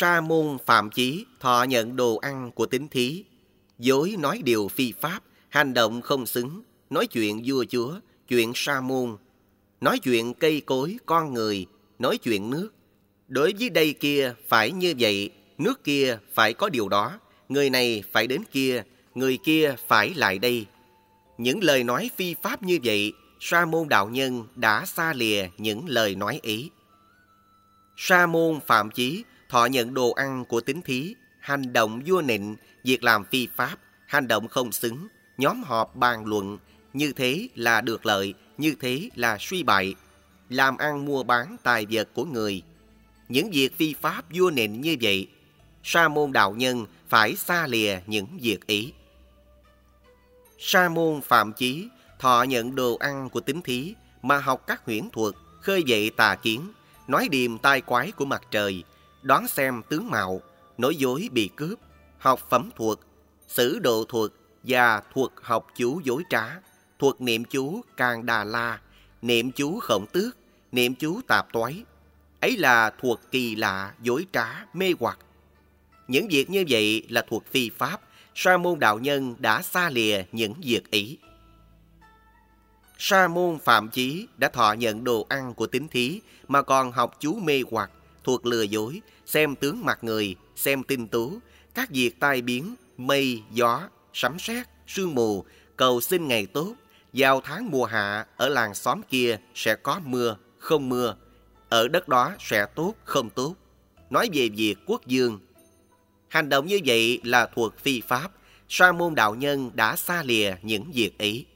Sa môn phạm chí thọ nhận đồ ăn của tín thí, dối nói điều phi pháp, hành động không xứng, nói chuyện vua chúa, chuyện sa môn, nói chuyện cây cối, con người, nói chuyện nước. Đối với đây kia phải như vậy, nước kia phải có điều đó, người này phải đến kia, người kia phải lại đây. Những lời nói phi pháp như vậy, sa môn đạo nhân đã xa lìa những lời nói ấy. Sa môn phạm chí thọ nhận đồ ăn của tính thí, hành động vua nịnh, việc làm phi pháp, hành động không xứng, nhóm họp bàn luận, như thế là được lợi, như thế là suy bại, làm ăn mua bán tài vật của người. Những việc phi pháp vua nịnh như vậy, sa môn đạo nhân phải xa lìa những việc ấy. Sa môn phạm chí thọ nhận đồ ăn của tính thí mà học các huyễn thuật, khơi dậy tà kiến, nói điềm tai quái của mặt trời, đoán xem tướng mạo, nói dối bị cướp, học phẩm thuật, sử độ thuật và thuật học chú dối trá, thuật niệm chú càng đà la, niệm chú khổng tước, niệm chú tạp toái. Ấy là thuật kỳ lạ, dối trá, mê hoặc. Những việc như vậy là thuật phi pháp, sa môn đạo nhân đã xa lìa những việc ấy. Sa môn Phạm Chí đã thọ nhận đồ ăn của tín thí mà còn học chú mê hoặc, thuộc lừa dối, xem tướng mặt người, xem tinh tú, các việc tai biến, mây, gió, sấm sét, sương mù, cầu xin ngày tốt, vào tháng mùa hạ ở làng xóm kia sẽ có mưa, không mưa, ở đất đó sẽ tốt, không tốt. Nói về việc quốc dương. Hành động như vậy là thuộc phi pháp, sa môn đạo nhân đã xa lìa những việc ấy.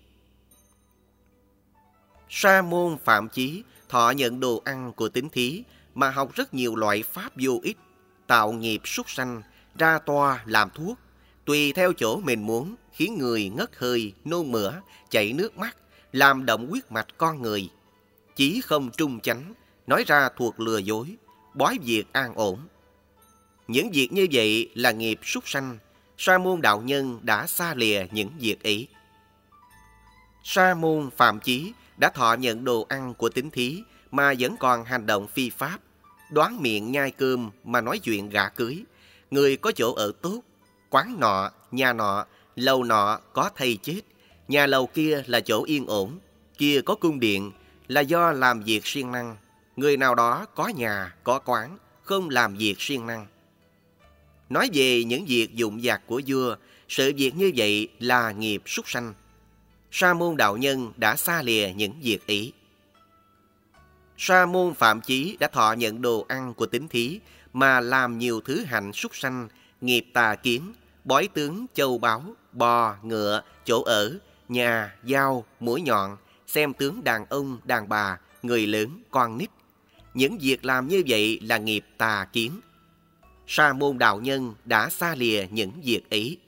Sa môn Phạm Chí thọ nhận đồ ăn của tín thí mà học rất nhiều loại pháp vô ích, tạo nghiệp súc sanh, ra toa làm thuốc, tùy theo chỗ mình muốn, khiến người ngất hơi, nôn mửa, chảy nước mắt, làm động huyết mạch con người. Chí không trung chánh, nói ra thuộc lừa dối, bói việc an ổn. Những việc như vậy là nghiệp súc sanh, sa môn đạo nhân đã xa lìa những việc ấy. Sa môn Phạm Chí đã thọ nhận đồ ăn của tính thí mà vẫn còn hành động phi pháp, đoán miệng nhai cơm mà nói chuyện gả cưới. Người có chỗ ở tốt, quán nọ, nhà nọ, lầu nọ có thầy chết, nhà lầu kia là chỗ yên ổn, kia có cung điện là do làm việc siêng năng. Người nào đó có nhà, có quán, không làm việc siêng năng. Nói về những việc dụng dạc của vua, sự việc như vậy là nghiệp súc sanh sa môn đạo nhân đã xa lìa những việc ấy. Sa môn Phạm Chí đã thọ nhận đồ ăn của tín thí mà làm nhiều thứ hạnh súc sanh, nghiệp tà kiến, bói tướng, châu báu, bò, ngựa, chỗ ở, nhà, dao, mũi nhọn, xem tướng đàn ông, đàn bà, người lớn, con nít. Những việc làm như vậy là nghiệp tà kiến. Sa môn đạo nhân đã xa lìa những việc ấy.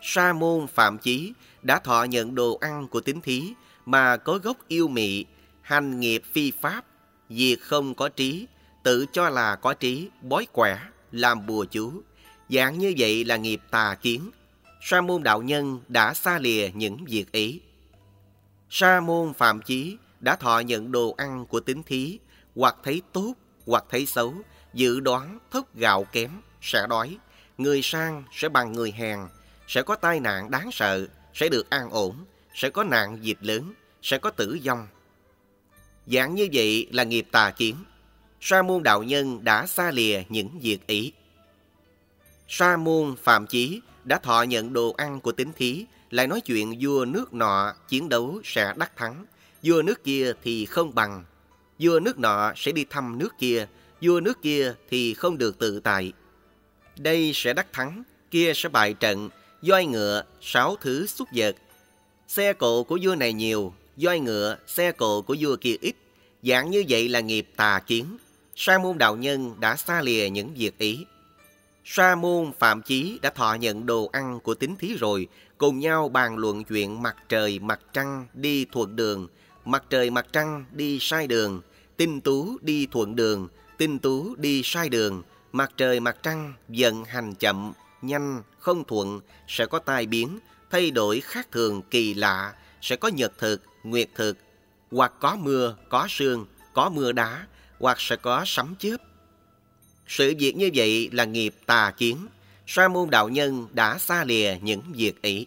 Sa môn Phạm Chí đã thọ nhận đồ ăn của tín thí mà có gốc yêu mị, hành nghiệp phi pháp, việc không có trí, tự cho là có trí, bói quẻ, làm bùa chú. Dạng như vậy là nghiệp tà kiến. Sa môn đạo nhân đã xa lìa những việc ấy. Sa môn phạm chí đã thọ nhận đồ ăn của tính thí, hoặc thấy tốt, hoặc thấy xấu, dự đoán thốc gạo kém, sẽ đói. Người sang sẽ bằng người hèn, sẽ có tai nạn đáng sợ, sẽ được an ổn, sẽ có nạn dịch lớn, sẽ có tử vong. Dạng như vậy là nghiệp tà kiến. Sa môn đạo nhân đã xa lìa những việc ý. Sa môn Phạm Chí đã thọ nhận đồ ăn của tính thí, lại nói chuyện vua nước nọ chiến đấu sẽ đắc thắng, vua nước kia thì không bằng. Vua nước nọ sẽ đi thăm nước kia, vua nước kia thì không được tự tại. Đây sẽ đắc thắng, kia sẽ bại trận, Doi ngựa, sáu thứ xúc vật. Xe cộ của vua này nhiều, voi ngựa, xe cộ của vua kia ít. Dạng như vậy là nghiệp tà kiến. Sa môn đạo nhân đã xa lìa những việc ý. Sa môn Phạm Chí đã thọ nhận đồ ăn của tín thí rồi, cùng nhau bàn luận chuyện mặt trời mặt trăng đi thuận đường, mặt trời mặt trăng đi sai đường, tinh tú đi thuận đường, tinh tú đi sai đường, mặt trời mặt trăng dần hành chậm, nhanh, không thuận, sẽ có tai biến, thay đổi khác thường kỳ lạ, sẽ có nhật thực, nguyệt thực, hoặc có mưa, có sương, có mưa đá, hoặc sẽ có sấm chớp. Sự việc như vậy là nghiệp tà kiến. Sa môn đạo nhân đã xa lìa những việc ấy.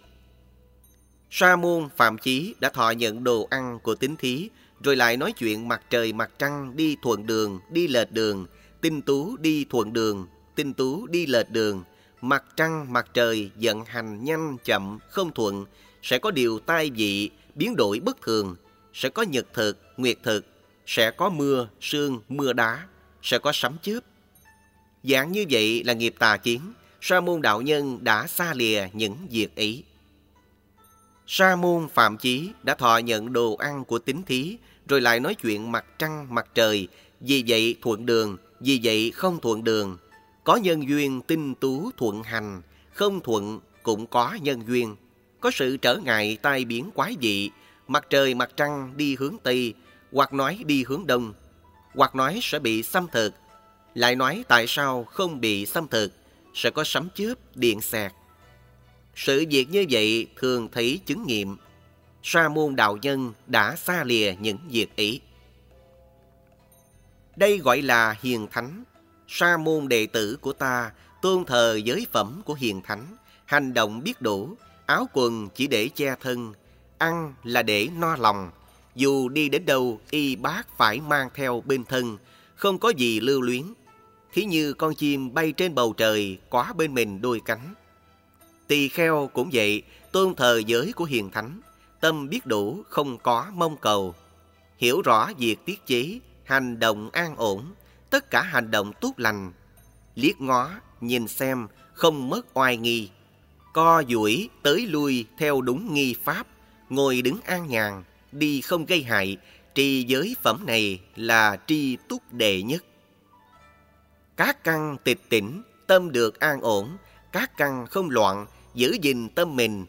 Sa môn Phạm Chí đã thọ nhận đồ ăn của tín thí, rồi lại nói chuyện mặt trời mặt trăng đi thuận đường, đi lệch đường, tinh tú đi thuận đường, tinh tú đi lệch đường, mặt trăng mặt trời vận hành nhanh chậm không thuận, sẽ có điều tai dị, biến đổi bất thường, sẽ có nhật thực, nguyệt thực, sẽ có mưa, sương, mưa đá, sẽ có sấm chớp. Dạng như vậy là nghiệp tà kiến, sa môn đạo nhân đã xa lìa những việc ấy. Sa môn Phạm Chí đã thọ nhận đồ ăn của tính thí, rồi lại nói chuyện mặt trăng mặt trời, vì vậy thuận đường, vì vậy không thuận đường. Có nhân duyên tinh tú thuận hành, không thuận cũng có nhân duyên. Có sự trở ngại tai biến quái dị, mặt trời mặt trăng đi hướng Tây, hoặc nói đi hướng Đông, hoặc nói sẽ bị xâm thực, lại nói tại sao không bị xâm thực, sẽ có sấm chớp, điện xẹt. Sự việc như vậy thường thấy chứng nghiệm. Sa môn đạo nhân đã xa lìa những việc ấy. Đây gọi là hiền thánh. Sa môn đệ tử của ta tôn thờ giới phẩm của hiền thánh, hành động biết đủ, áo quần chỉ để che thân, ăn là để no lòng. Dù đi đến đâu, y bác phải mang theo bên thân, không có gì lưu luyến. Thí như con chim bay trên bầu trời, quá bên mình đôi cánh. Tỳ kheo cũng vậy, tôn thờ giới của hiền thánh, tâm biết đủ, không có mong cầu. Hiểu rõ việc tiết chế, hành động an ổn, tất cả hành động tốt lành. Liếc ngó, nhìn xem, không mất oai nghi. Co duỗi tới lui theo đúng nghi pháp, ngồi đứng an nhàn, đi không gây hại, trì giới phẩm này là tri túc đệ nhất. Các căn tịch tỉnh, tâm được an ổn, các căn không loạn, giữ gìn tâm mình,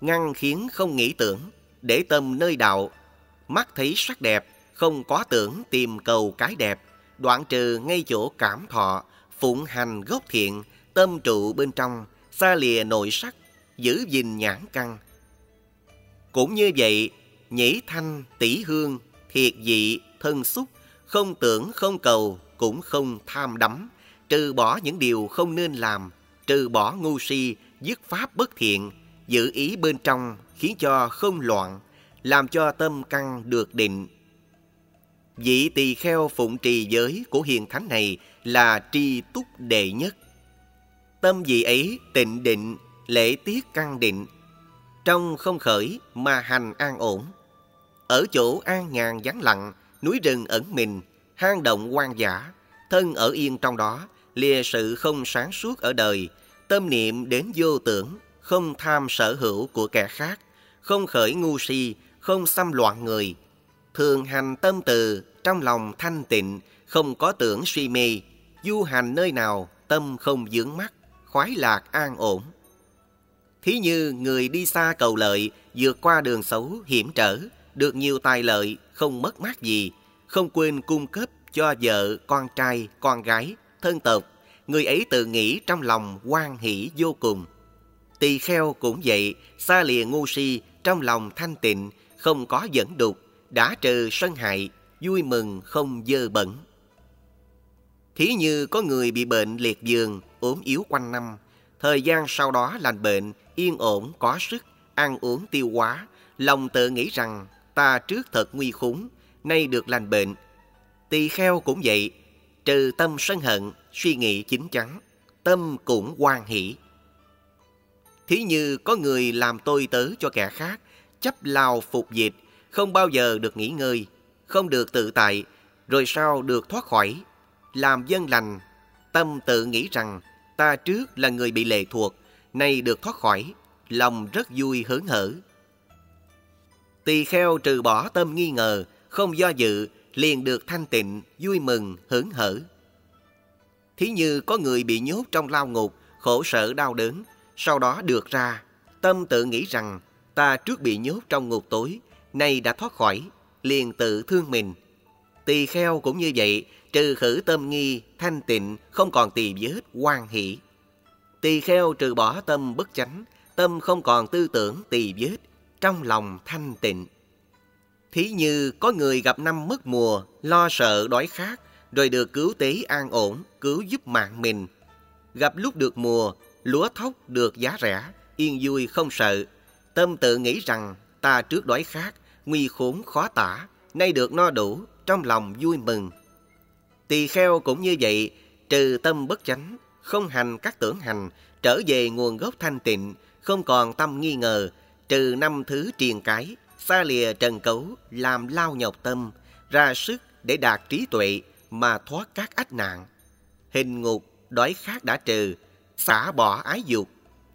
ngăn khiến không nghĩ tưởng, để tâm nơi đạo, mắt thấy sắc đẹp, không có tưởng tìm cầu cái đẹp, đoạn trừ ngay chỗ cảm thọ, phụng hành gốc thiện, tâm trụ bên trong, xa lìa nội sắc, giữ gìn nhãn căn. Cũng như vậy, nhĩ thanh, tỷ hương, thiệt dị, thân xúc, không tưởng, không cầu, cũng không tham đắm, trừ bỏ những điều không nên làm, trừ bỏ ngu si, dứt pháp bất thiện, giữ ý bên trong khiến cho không loạn, làm cho tâm căn được định. Vị tỳ kheo phụng trì giới của hiền thánh này là tri túc đệ nhất. Tâm vị ấy tịnh định, lễ tiết căn định, trong không khởi mà hành an ổn. Ở chỗ an nhàn vắng lặng, núi rừng ẩn mình, hang động quan giả, thân ở yên trong đó, lìa sự không sáng suốt ở đời, tâm niệm đến vô tưởng, không tham sở hữu của kẻ khác, không khởi ngu si, không xâm loạn người. Thường hành tâm từ, trong lòng thanh tịnh, không có tưởng suy mê, du hành nơi nào, tâm không dướng mắt, khoái lạc an ổn. Thí như người đi xa cầu lợi, vượt qua đường xấu, hiểm trở, được nhiều tài lợi, không mất mát gì, không quên cung cấp cho vợ, con trai, con gái, thân tộc, người ấy tự nghĩ trong lòng quan hỷ vô cùng. Tỳ kheo cũng vậy, xa lìa ngu si, trong lòng thanh tịnh, không có dẫn đục, đã trừ sân hại, vui mừng không dơ bẩn. Thí như có người bị bệnh liệt giường, ốm yếu quanh năm, thời gian sau đó lành bệnh, yên ổn, có sức, ăn uống tiêu hóa, lòng tự nghĩ rằng ta trước thật nguy khốn, nay được lành bệnh. Tỳ kheo cũng vậy, trừ tâm sân hận, suy nghĩ chính chắn, tâm cũng quan hỷ. Thí như có người làm tôi tớ cho kẻ khác, chấp lao phục dịch, không bao giờ được nghỉ ngơi, không được tự tại, rồi sau được thoát khỏi. Làm dân lành, tâm tự nghĩ rằng ta trước là người bị lệ thuộc, nay được thoát khỏi, lòng rất vui hớn hở. Tỳ kheo trừ bỏ tâm nghi ngờ, không do dự, liền được thanh tịnh, vui mừng, hớn hở. Thí như có người bị nhốt trong lao ngục, khổ sở đau đớn, sau đó được ra, tâm tự nghĩ rằng ta trước bị nhốt trong ngục tối, nay đã thoát khỏi, liền tự thương mình. Tỳ kheo cũng như vậy, trừ khử tâm nghi, thanh tịnh, không còn tỳ vết, quan hỷ. Tỳ kheo trừ bỏ tâm bất chánh, tâm không còn tư tưởng tỳ vết, trong lòng thanh tịnh. Thí như có người gặp năm mất mùa, lo sợ đói khát, rồi được cứu tế an ổn, cứu giúp mạng mình. Gặp lúc được mùa, lúa thóc được giá rẻ, yên vui không sợ. Tâm tự nghĩ rằng ta trước đói khát, nguy khốn khó tả, nay được no đủ, trong lòng vui mừng. Tỳ kheo cũng như vậy, trừ tâm bất chánh, không hành các tưởng hành, trở về nguồn gốc thanh tịnh, không còn tâm nghi ngờ, trừ năm thứ triền cái, xa lìa trần cấu, làm lao nhọc tâm, ra sức để đạt trí tuệ mà thoát các ách nạn. Hình ngục, đói khát đã trừ, xả bỏ ái dục,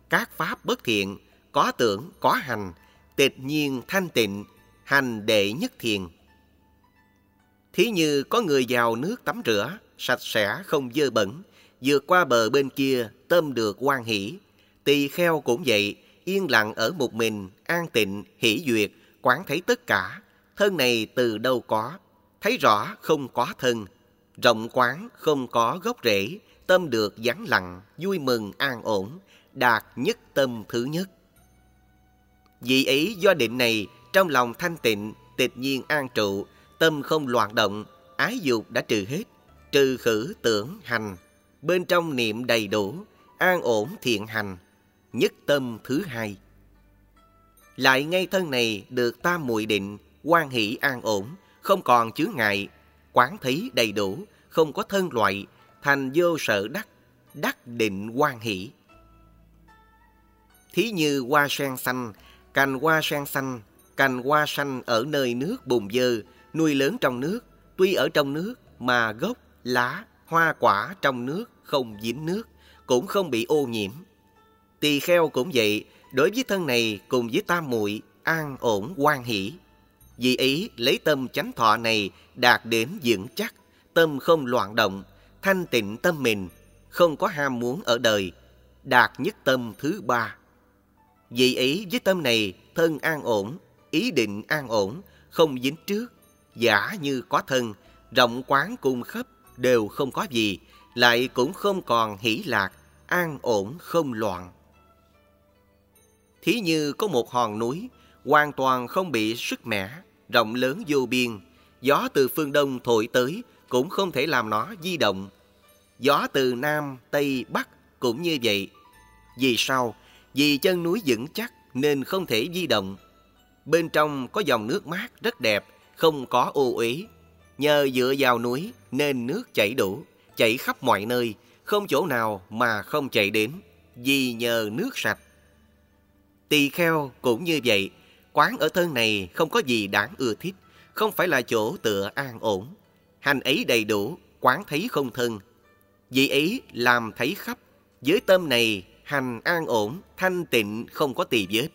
các pháp bất thiện, có tưởng, có hành, tịch nhiên thanh tịnh, hành đệ nhất thiền. Thí như có người vào nước tắm rửa, sạch sẽ không dơ bẩn, vượt qua bờ bên kia, tôm được quan hỷ. Tỳ kheo cũng vậy, yên lặng ở một mình, an tịnh, hỷ duyệt, quán thấy tất cả. Thân này từ đâu có, thấy rõ không có thân. Rộng quán không có gốc rễ, tâm được vắng lặng, vui mừng an ổn, đạt nhất tâm thứ nhất. Vì ấy do định này, trong lòng thanh tịnh, tịch nhiên an trụ, tâm không loạn động, ái dục đã trừ hết, trừ khử tưởng hành, bên trong niệm đầy đủ, an ổn thiện hành, nhất tâm thứ hai. Lại ngay thân này được tam muội định, quan hỷ an ổn, không còn chướng ngại, quán thấy đầy đủ, không có thân loại, thành vô sở đắc, đắc định quan hỷ. Thí như hoa sen xanh, cành hoa sen xanh, cành hoa xanh ở nơi nước bùn dơ, nuôi lớn trong nước, tuy ở trong nước mà gốc, lá, hoa quả trong nước không dính nước, cũng không bị ô nhiễm. Tỳ kheo cũng vậy, đối với thân này cùng với tam muội an ổn quan hỷ. Vì ý lấy tâm chánh thọ này đạt đến vững chắc, tâm không loạn động, thanh tịnh tâm mình, không có ham muốn ở đời, đạt nhất tâm thứ ba. Vì ý với tâm này thân an ổn, ý định an ổn, không dính trước, giả như có thân, rộng quán cung khắp đều không có gì, lại cũng không còn hỷ lạc, an ổn không loạn. Thí như có một hòn núi, hoàn toàn không bị sức mẻ, rộng lớn vô biên, gió từ phương đông thổi tới cũng không thể làm nó di động. Gió từ nam, tây, bắc cũng như vậy. Vì sao? Vì chân núi vững chắc nên không thể di động. Bên trong có dòng nước mát rất đẹp, không có ô uế. Nhờ dựa vào núi nên nước chảy đủ, chảy khắp mọi nơi, không chỗ nào mà không chảy đến, vì nhờ nước sạch. Tỳ kheo cũng như vậy, quán ở thân này không có gì đáng ưa thích, không phải là chỗ tựa an ổn. Hành ấy đầy đủ, quán thấy không thân. vị ấy làm thấy khắp, với tâm này hành an ổn, thanh tịnh không có tỳ vết,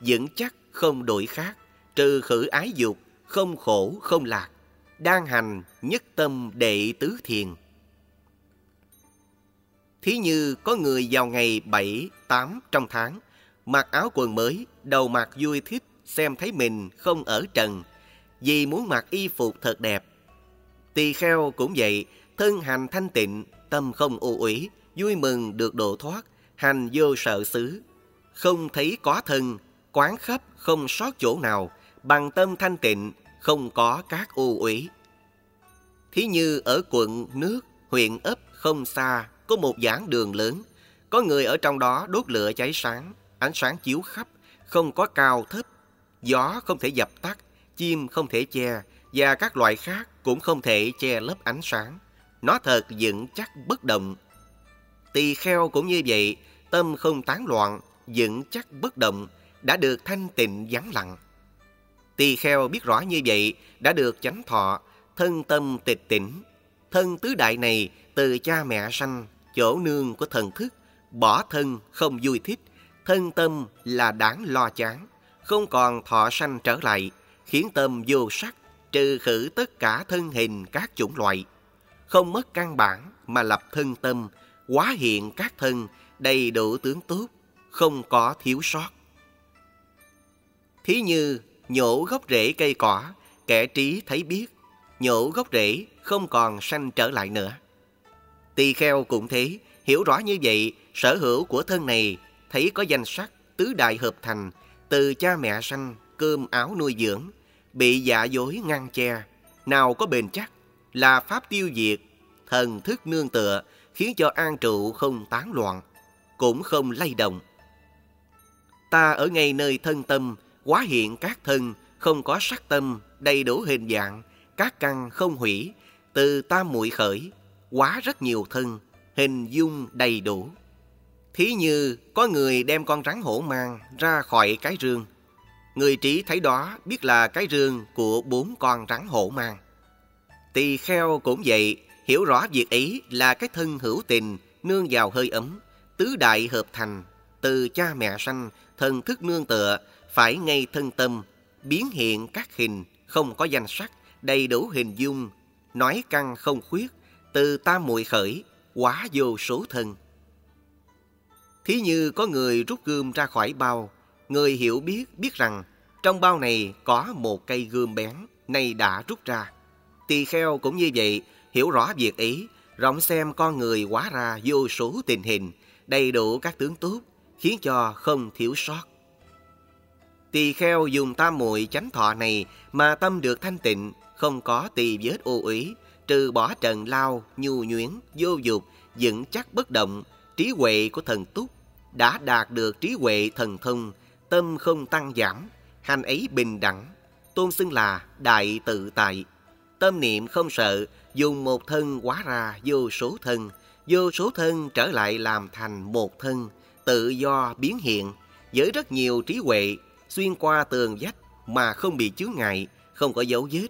vững chắc không đổi khác, trừ khử ái dục, không khổ không lạc, đang hành nhất tâm đệ tứ thiền. Thí như có người vào ngày 7, 8 trong tháng, mặc áo quần mới, đầu mặc vui thích, xem thấy mình không ở trần, vì muốn mặc y phục thật đẹp. Tỳ kheo cũng vậy, thân hành thanh tịnh, tâm không ô uỷ, vui mừng được độ thoát, hành vô sợ xứ. Không thấy có thân, quán khắp không sót chỗ nào, bằng tâm thanh tịnh, không có các u uý Thí như ở quận nước, huyện ấp không xa, có một giảng đường lớn. Có người ở trong đó đốt lửa cháy sáng, ánh sáng chiếu khắp, không có cao thấp. Gió không thể dập tắt, chim không thể che, và các loại khác cũng không thể che lấp ánh sáng. Nó thật vững chắc bất động. Tỳ kheo cũng như vậy, tâm không tán loạn, vững chắc bất động, đã được thanh tịnh vắng lặng. Tỳ kheo biết rõ như vậy, đã được chánh thọ, thân tâm tịch tỉnh. Thân tứ đại này từ cha mẹ sanh, chỗ nương của thần thức, bỏ thân không vui thích, thân tâm là đáng lo chán, không còn thọ sanh trở lại, khiến tâm vô sắc, trừ khử tất cả thân hình các chủng loại. Không mất căn bản mà lập thân tâm, hóa hiện các thân, đầy đủ tướng tốt, không có thiếu sót. Thí như nhổ gốc rễ cây cỏ, kẻ trí thấy biết, nhổ gốc rễ không còn sanh trở lại nữa. Tỳ kheo cũng thế, hiểu rõ như vậy, sở hữu của thân này thấy có danh sắc, tứ đại hợp thành, từ cha mẹ sanh, cơm áo nuôi dưỡng, bị dạ dối ngăn che, nào có bền chắc, là pháp tiêu diệt, thần thức nương tựa, khiến cho an trụ không tán loạn, cũng không lay động. Ta ở ngay nơi thân tâm, quá hiện các thân, không có sắc tâm, đầy đủ hình dạng, các căn không hủy, từ tam muội khởi, quá rất nhiều thân, hình dung đầy đủ. Thí như có người đem con rắn hổ mang ra khỏi cái rương. Người trí thấy đó biết là cái rương của bốn con rắn hổ mang. Tỳ kheo cũng vậy, hiểu rõ việc ấy là cái thân hữu tình, nương vào hơi ấm, tứ đại hợp thành, từ cha mẹ sanh, thần thức nương tựa, phải ngay thân tâm, biến hiện các hình, không có danh sắc, đầy đủ hình dung, nói căn không khuyết, từ tam muội khởi, quá vô số thân. Thí như có người rút gươm ra khỏi bao, người hiểu biết biết rằng trong bao này có một cây gươm bén, nay đã rút ra. Tỳ kheo cũng như vậy, hiểu rõ việc ấy, rộng xem con người quá ra vô số tình hình, đầy đủ các tướng tốt, khiến cho không thiếu sót. Tỳ kheo dùng tam muội chánh thọ này mà tâm được thanh tịnh, không có tỳ vết ô uế, trừ bỏ trần lao, nhu nhuyễn, vô dục, vững chắc bất động, trí huệ của thần túc, đã đạt được trí huệ thần thông, tâm không tăng giảm, hành ấy bình đẳng, tôn xưng là đại tự tại. Tâm niệm không sợ, dùng một thân hóa ra vô số thân, vô số thân trở lại làm thành một thân, tự do biến hiện, với rất nhiều trí huệ, xuyên qua tường vách mà không bị chướng ngại, không có dấu vết,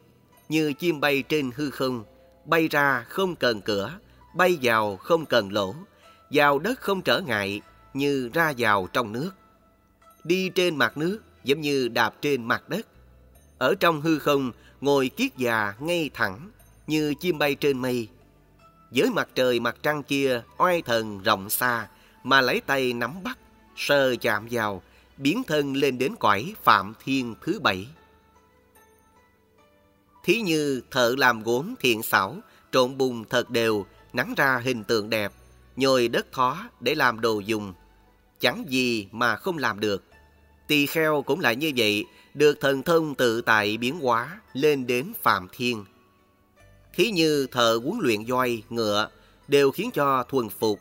như chim bay trên hư không, bay ra không cần cửa, bay vào không cần lỗ, vào đất không trở ngại, như ra vào trong nước. Đi trên mặt nước giống như đạp trên mặt đất. Ở trong hư không, ngồi kiết già ngay thẳng, như chim bay trên mây. Với mặt trời mặt trăng kia oai thần rộng xa, mà lấy tay nắm bắt, sờ chạm vào, biến thân lên đến cõi phạm thiên thứ bảy. Thí như thợ làm gốm thiện xảo, trộn bùn thật đều, nắng ra hình tượng đẹp, nhồi đất thó để làm đồ dùng. Chẳng gì mà không làm được. Tỳ kheo cũng lại như vậy, được thần thông tự tại biến hóa lên đến phạm thiên. Thí như thợ huấn luyện voi, ngựa đều khiến cho thuần phục.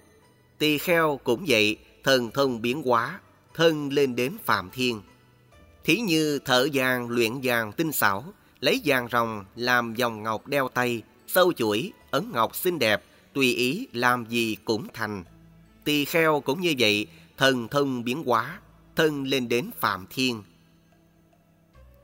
Tỳ kheo cũng vậy, thần thông biến hóa, thân lên đến phạm thiên. Thí như thợ vàng luyện vàng tinh xảo, lấy vàng rồng làm vòng ngọc đeo tay, sâu chuỗi, ấn ngọc xinh đẹp, tùy ý làm gì cũng thành. Tỳ kheo cũng như vậy, thần thông biến hóa, thân lên đến phạm thiên.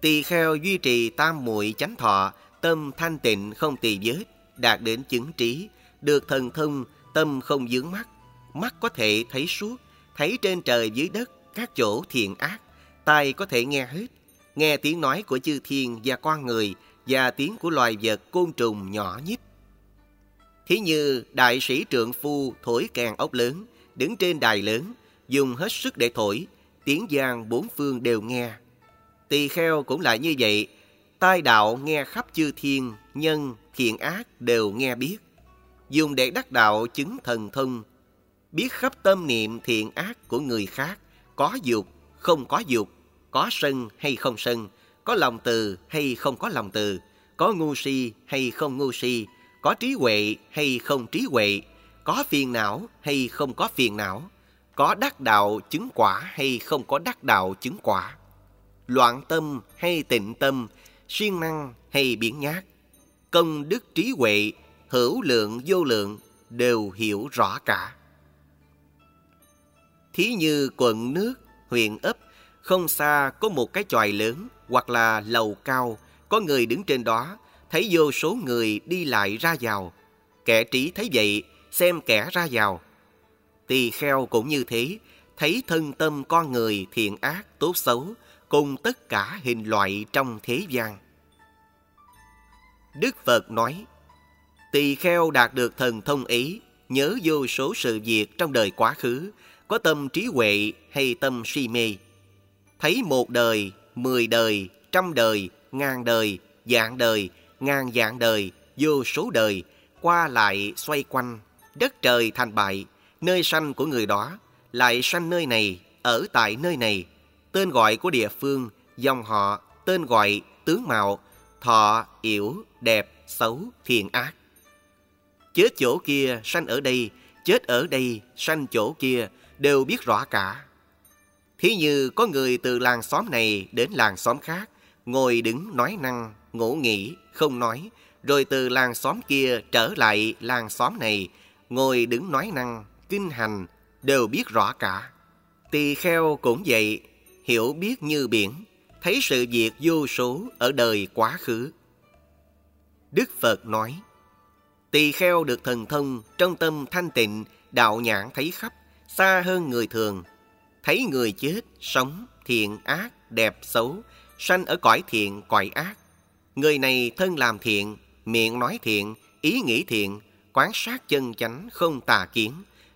Tỳ kheo duy trì tam muội chánh thọ, tâm thanh tịnh không tỳ vết, đạt đến chứng trí, được thần thông, tâm không dướng mắt, mắt có thể thấy suốt, thấy trên trời dưới đất các chỗ thiện ác, tai có thể nghe hết, nghe tiếng nói của chư thiên và con người và tiếng của loài vật côn trùng nhỏ nhất. Thí như đại sĩ trượng phu thổi kèn ốc lớn, đứng trên đài lớn, dùng hết sức để thổi, tiếng giang bốn phương đều nghe. Tỳ kheo cũng lại như vậy, tai đạo nghe khắp chư thiên, nhân, thiện ác đều nghe biết. Dùng để đắc đạo chứng thần thông, biết khắp tâm niệm thiện ác của người khác, có dục, không có dục, có sân hay không sân, có lòng từ hay không có lòng từ, có ngu si hay không ngu si, có trí huệ hay không trí huệ, có phiền não hay không có phiền não, có đắc đạo chứng quả hay không có đắc đạo chứng quả, loạn tâm hay tịnh tâm, siêng năng hay biến nhát, công đức trí huệ, hữu lượng vô lượng đều hiểu rõ cả. Thí như quận nước, huyện ấp, không xa có một cái chòi lớn hoặc là lầu cao, có người đứng trên đó, thấy vô số người đi lại ra vào. Kẻ trí thấy vậy, xem kẻ ra vào. Tỳ kheo cũng như thế, thấy thân tâm con người thiện ác, tốt xấu, cùng tất cả hình loại trong thế gian. Đức Phật nói, Tỳ kheo đạt được thần thông ý, nhớ vô số sự việc trong đời quá khứ, có tâm trí huệ hay tâm si mê. Thấy một đời, mười đời, trăm đời, ngàn đời, dạng đời, ngàn dạng đời, vô số đời, qua lại xoay quanh, đất trời thành bại, nơi sanh của người đó, lại sanh nơi này, ở tại nơi này, tên gọi của địa phương, dòng họ, tên gọi, tướng mạo, thọ, yểu, đẹp, xấu, thiện ác. Chết chỗ kia, sanh ở đây, chết ở đây, sanh chỗ kia, đều biết rõ cả. Thí như có người từ làng xóm này đến làng xóm khác, ngồi đứng nói năng, ngủ nghỉ, không nói, rồi từ làng xóm kia trở lại làng xóm này, ngồi đứng nói năng, kinh hành, đều biết rõ cả. Tỳ kheo cũng vậy, hiểu biết như biển, thấy sự việc vô số ở đời quá khứ. Đức Phật nói, Tỳ kheo được thần thông, trong tâm thanh tịnh, đạo nhãn thấy khắp, xa hơn người thường. Thấy người chết, sống, thiện, ác, đẹp, xấu, sanh ở cõi thiện, cõi ác. Người này thân làm thiện, miệng nói thiện, ý nghĩ thiện, quán sát chân chánh không tà kiến,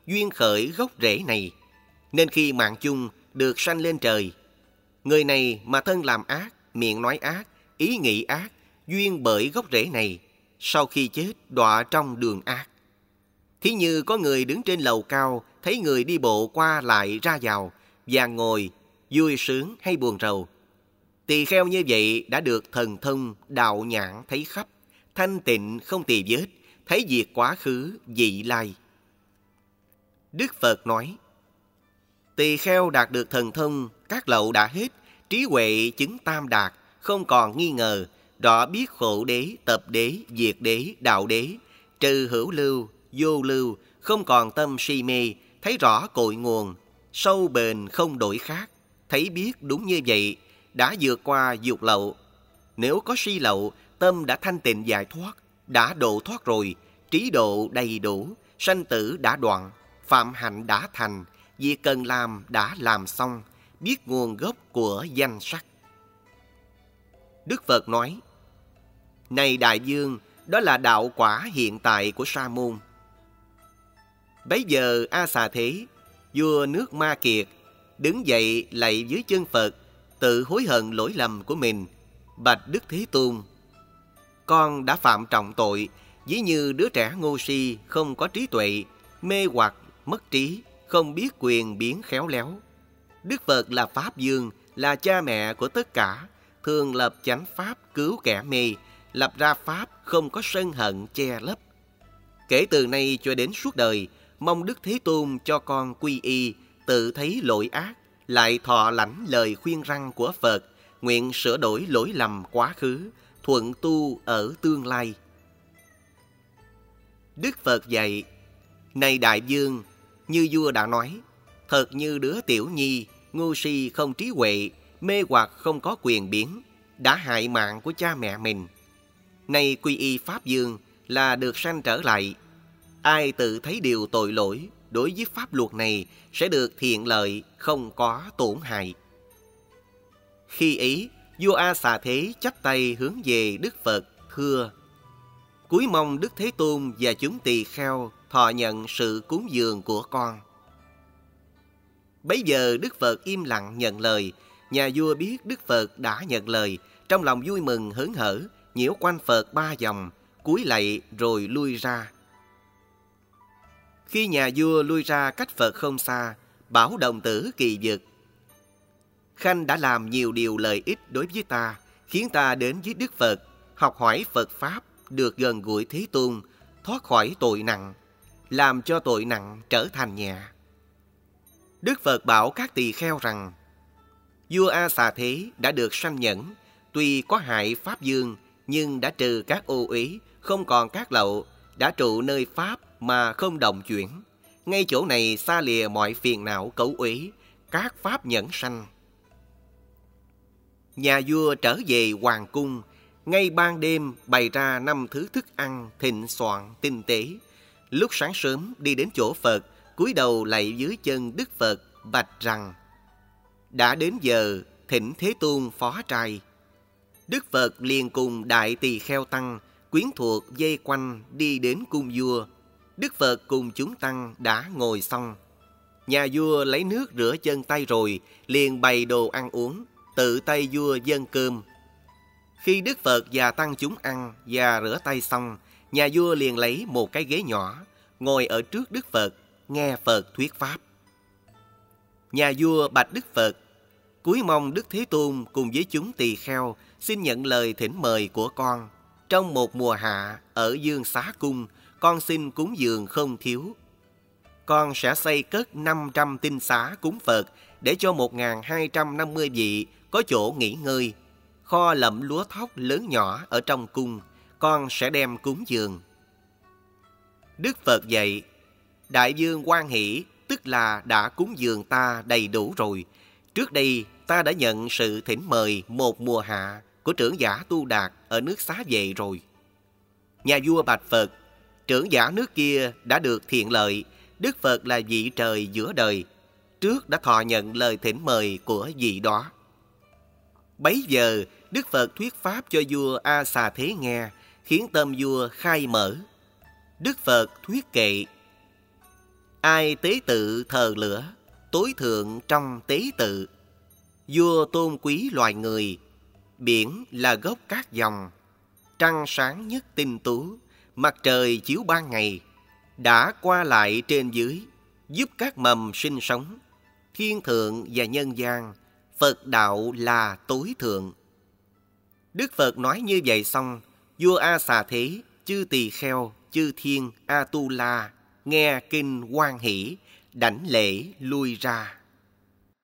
duyên khởi gốc rễ này. Nên khi mạng chung được sanh lên trời, người này mà thân làm ác, miệng nói ác, ý nghĩ ác, duyên bởi gốc rễ này, sau khi chết đọa trong đường ác. Thí như có người đứng trên lầu cao, thấy người đi bộ qua lại ra vào, và ngồi, vui sướng hay buồn rầu. Tỳ kheo như vậy đã được thần thông, đạo nhãn thấy khắp, thanh tịnh không tỳ vết, thấy việc quá khứ, dị lai. Đức Phật nói, Tỳ kheo đạt được thần thông, các lậu đã hết, trí huệ chứng tam đạt, không còn nghi ngờ, rõ biết khổ đế, tập đế, diệt đế, đạo đế, trừ hữu lưu, vô lưu, không còn tâm si mê, thấy rõ cội nguồn, sâu bền không đổi khác, thấy biết đúng như vậy, đã vượt qua dục lậu. Nếu có si lậu, tâm đã thanh tịnh giải thoát, đã độ thoát rồi, trí độ đầy đủ, sanh tử đã đoạn, phạm hạnh đã thành, việc cần làm đã làm xong, biết nguồn gốc của danh sắc. Đức Phật nói, Này Đại Dương, đó là đạo quả hiện tại của Sa môn. Bấy giờ A Xà Thế, vua nước Ma Kiệt, đứng dậy lạy dưới chân Phật, tự hối hận lỗi lầm của mình, bạch Đức Thế Tôn. Con đã phạm trọng tội, dĩ như đứa trẻ ngô si, không có trí tuệ, mê hoặc, mất trí, không biết quyền biến khéo léo. Đức Phật là Pháp Dương, là cha mẹ của tất cả, thường lập chánh Pháp cứu kẻ mê, lập ra Pháp không có sân hận che lấp. Kể từ nay cho đến suốt đời, mong Đức Thế Tôn cho con quy y, tự thấy lỗi ác, lại thọ lãnh lời khuyên răng của Phật, nguyện sửa đổi lỗi lầm quá khứ, thuận tu ở tương lai. Đức Phật dạy, Này Đại Dương, như vua đã nói, thật như đứa tiểu nhi, ngu si không trí huệ, mê hoặc không có quyền biến, đã hại mạng của cha mẹ mình. Nay quy y Pháp Dương là được sanh trở lại. Ai tự thấy điều tội lỗi đối với pháp luật này sẽ được thiện lợi, không có tổn hại. Khi ấy, vua A Xà Thế chắp tay hướng về Đức Phật, thưa Cuối mong Đức Thế Tôn và chúng tỳ kheo thọ nhận sự cúng dường của con. Bấy giờ Đức Phật im lặng nhận lời, nhà vua biết Đức Phật đã nhận lời, trong lòng vui mừng hớn hở, nhiễu quanh Phật ba vòng, cúi lạy rồi lui ra. Khi nhà vua lui ra cách Phật không xa, bảo đồng tử kỳ dực. Khanh đã làm nhiều điều lợi ích đối với ta, khiến ta đến với Đức Phật, học hỏi Phật Pháp, được gần gũi Thế Tôn, thoát khỏi tội nặng, làm cho tội nặng trở thành nhẹ. Đức Phật bảo các tỳ kheo rằng, vua A Xà Thế đã được sanh nhẫn, tuy có hại Pháp Dương, nhưng đã trừ các ô uế, không còn các lậu, đã trụ nơi Pháp mà không động chuyển. Ngay chỗ này xa lìa mọi phiền não cấu ủy các Pháp nhẫn sanh. Nhà vua trở về Hoàng cung, ngay ban đêm bày ra năm thứ thức ăn thịnh soạn tinh tế. Lúc sáng sớm đi đến chỗ Phật, cúi đầu lạy dưới chân Đức Phật, bạch rằng Đã đến giờ thỉnh Thế Tôn phó trai. Đức Phật liền cùng đại tỳ kheo tăng, quyến thuộc dây quanh đi đến cung vua. Đức Phật cùng chúng tăng đã ngồi xong. Nhà vua lấy nước rửa chân tay rồi, liền bày đồ ăn uống, tự tay vua dâng cơm. Khi Đức Phật và tăng chúng ăn và rửa tay xong, nhà vua liền lấy một cái ghế nhỏ, ngồi ở trước Đức Phật, nghe Phật thuyết Pháp. Nhà vua bạch Đức Phật, cúi mong Đức Thế Tôn cùng với chúng tỳ kheo xin nhận lời thỉnh mời của con. Trong một mùa hạ ở Dương Xá Cung, con xin cúng dường không thiếu. Con sẽ xây cất 500 tinh xá cúng Phật để cho 1.250 vị có chỗ nghỉ ngơi. Kho lậm lúa thóc lớn nhỏ ở trong cung, con sẽ đem cúng dường. Đức Phật dạy, Đại dương quan hỷ tức là đã cúng dường ta đầy đủ rồi. Trước đây ta đã nhận sự thỉnh mời một mùa hạ của trưởng giả Tu Đạt ở nước xá vệ rồi. Nhà vua Bạch Phật, trưởng giả nước kia đã được thiện lợi, Đức Phật là vị trời giữa đời, trước đã thọ nhận lời thỉnh mời của vị đó. Bấy giờ, Đức Phật thuyết pháp cho vua A Xà Thế nghe, khiến tâm vua khai mở. Đức Phật thuyết kệ, Ai tế tự thờ lửa, tối thượng trong tế tự. Vua tôn quý loài người, biển là gốc các dòng, trăng sáng nhất tinh tú, mặt trời chiếu ban ngày, đã qua lại trên dưới, giúp các mầm sinh sống, thiên thượng và nhân gian, Phật đạo là tối thượng. Đức Phật nói như vậy xong, vua A Xà Thế, chư tỳ kheo, chư thiên, A Tu La, nghe kinh quan hỷ, đảnh lễ lui ra.